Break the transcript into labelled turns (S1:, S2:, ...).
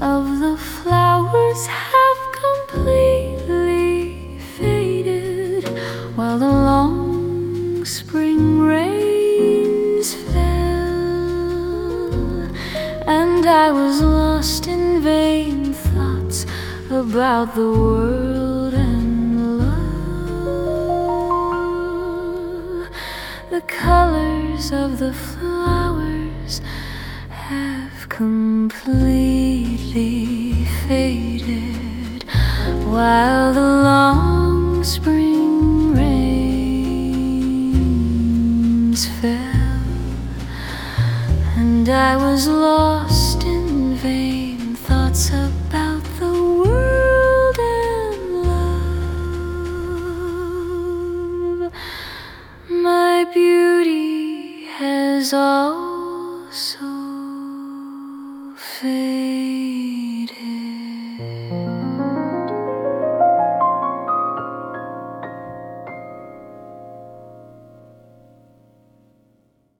S1: Of the flowers have completely faded while the long spring rains fell, and I was lost in vain thoughts about the world and love. The colors of the flowers have completely faded while the long spring rains fell, and I was lost in vain thoughts about the world and love. My beauty has also 飞。